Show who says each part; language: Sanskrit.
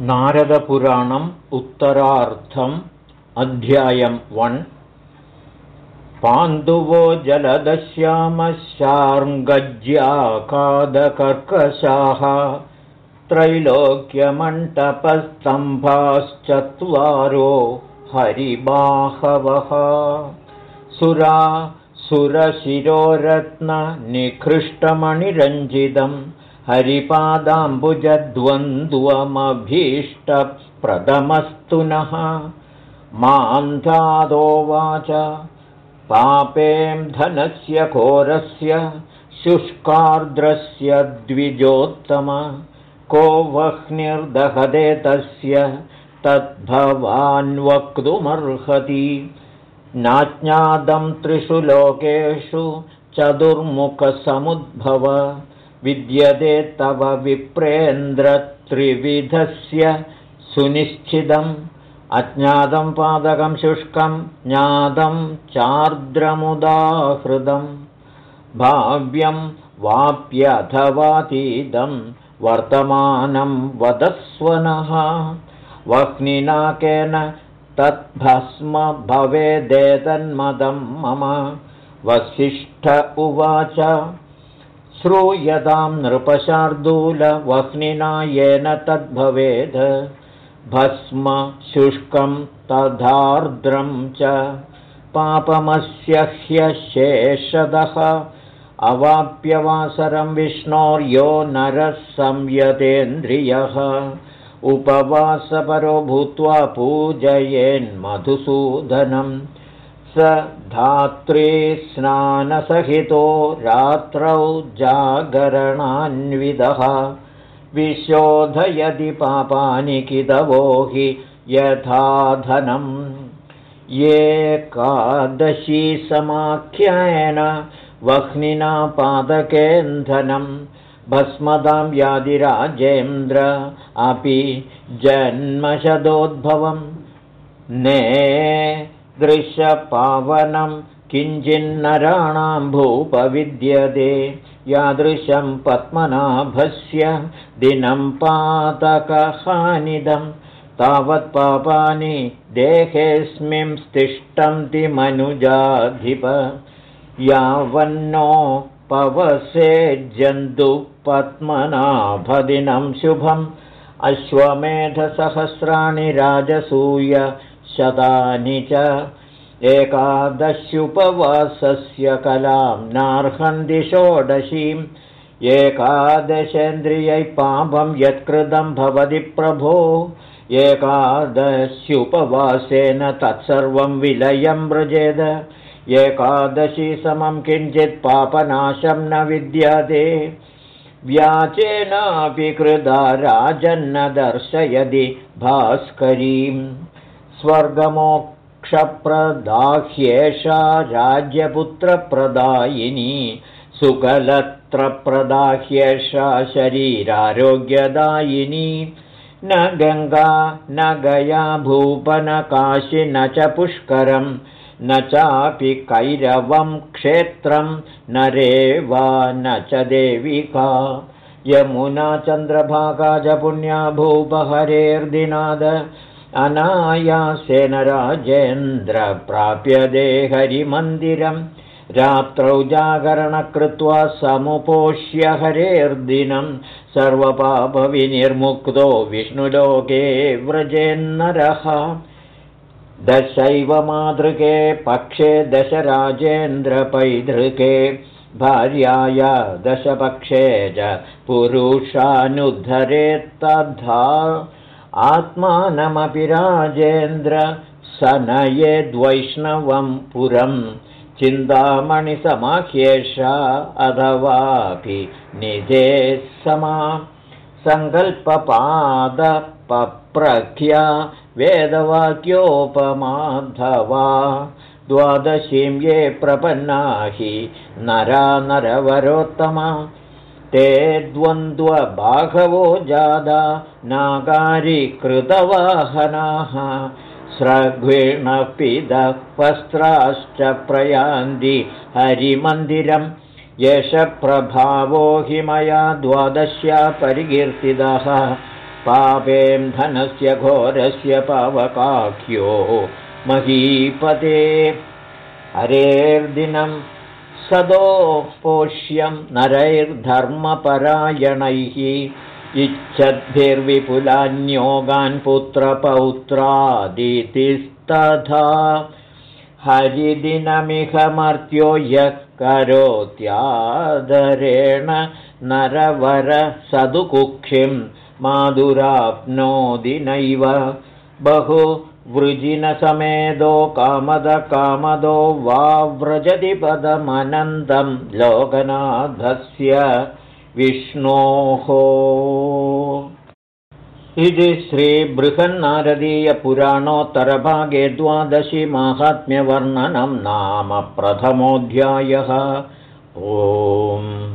Speaker 1: नारदपुराणम् उत्तरार्थम् अध्यायम् वन्। पाण्डुवो जलदश्यामशार्ङ्गज्याकादकर्कशाः त्रैलोक्यमण्टपस्तम्भाश्चत्वारो हरिबाहवः। सुरा सुरशिरोरत्ननिकृष्टमणिरञ्जितम् हरिपादाम्बुजद्वन्द्वमभीष्टप्रदमस्तु नः। मान्धादोवाच पापें धनस्य घोरस्य शुष्कार्द्रस्य द्विजोत्तम। को वह्निर्दहदे तस्य तद्भवान् वक्तुमर्हति नाज्ञातं त्रिषु लोकेषु चतुर्मुखसमुद्भव विद्यते तव विप्रेन्द्रत्रिविधस्य सुनिश्चितम्। अज्ञातं पादकं शुष्कं ज्ञातं चार्द्रमुदाहृदम्। भाव्यं वाप्यथवातीदं वर्तमानं वदस्वनः वह्निनाकेन तद्भस्म भवेदेतन्मदं मम। वसिष्ठ उवाच श्रूयतां नृपशार्दूलवह्निना येन तद्भवेद्। भस्म शुष्कं तथार्द्रं च पापमस्य ह्यशेषदः। अवाप्यवासरं विष्णोर्यो नरः संयतेन्द्रियः। उपवासपरो भूत्वा पूजयेन्मधुसूदनं स धात्री स्नानसहितो रात्रौ जागरणान्विदः विशोधयति पापानि किदवो हि यथाधनम् एकादशी समाख्यायन वह्निना पादकेन्धनं। भस्मदां व्याधिराजेन्द्र अपि जन्मशदोद्भवम् ने दृश्यपावनं किञ्चिन्नराणां भूपविद्यते यादृशं पद्मनाभस्य दिनं पातकहानिदं तावत् पापानि देहेऽस्मिंस्तिष्ठन्ति मनुजाधिप यावन्नो पवसे जन्तुपद्मनाभदिनं शुभम् अश्वमेधसहस्राणि राजसूय शतानि च एकादश्युपवासस्य कलां नार्हन्ति षोडशीम्। एकादशेन्द्रियै पापं यत्कृतं भवति प्रभो। एकादश्युपवासेन तत्सर्वं विलयं व्रजेद। एकादशी समं किञ्चित् पापनाशं न विद्यते। व्याचेनापि कृदा राजन्न दर्शयति भास्करीं स्वर्गमो क्षप्रदाह्येषा राज्यपुत्रप्रदायिनी सुकलत्रप्रदाह्येषा शरीरारोग्यदायिनी। न गङ्गा न गया भूपनकाशि न च पुष्करं न चापि कैरवं क्षेत्रं न रेवा न च देविका। यमुना चन्द्रभागा च पुण्या भूपहरेर्दिनाद अनायासेन राजेन्द्र प्राप्यते हरिमन्दिरं रात्रौ जागरणकृत्वा समुपोष्य हरेर्दिनं सर्वपापविनिर्मुक्तो विष्णुलोके व्रजेन्नरः। दशैव मातृके पक्षे दशराजेन्द्रपैतृके। भार्याया दशपक्षे च पुरुषानुद्धरेत्तद्धा आत्मानमपि राजेन्द्र स नयेद्वैष्णवं पुरं चिन्तामणिसमाह्येषा अथवापि निजे समा सङ्कल्पपादपप्रख्या वेदवाक्योपमाधवा द्वादशीं ये प्रपन्ना हि नरा नरवरोत्तमा ते द्वन्द्वबाघवो जादा नागारीकृतवाहनाः। स्रग्वीणपिदः वस्त्राश्च प्रयान्ति हरिमन्दिरं यश प्रभावो हि मया द्वादश्या परिकीर्तितः। पापें धनस्य घोरस्य पावकाख्यो महीपते। हरेर्दिनं सदोपोष्यं नरैर्धर्मपरायणैः इच्छद्भिर्विपुलान्योगान् पुत्रपौत्रादितिस्तथा। हरिदिनमिहमर्त्यो यः करोत्यादरेण नरवरसदुकुक्षिं माधुराप्नोदि नैव। बहु वृजिनसमेदो कामदकामदो वा व्रजति पदमनन्दं लोकनाथस्य विष्णोः। इति श्रीबृहन्नारदीयपुराणोत्तरभागे द्वादशी माहात्म्यवर्णनं नाम प्रथमोऽध्यायः। ओम्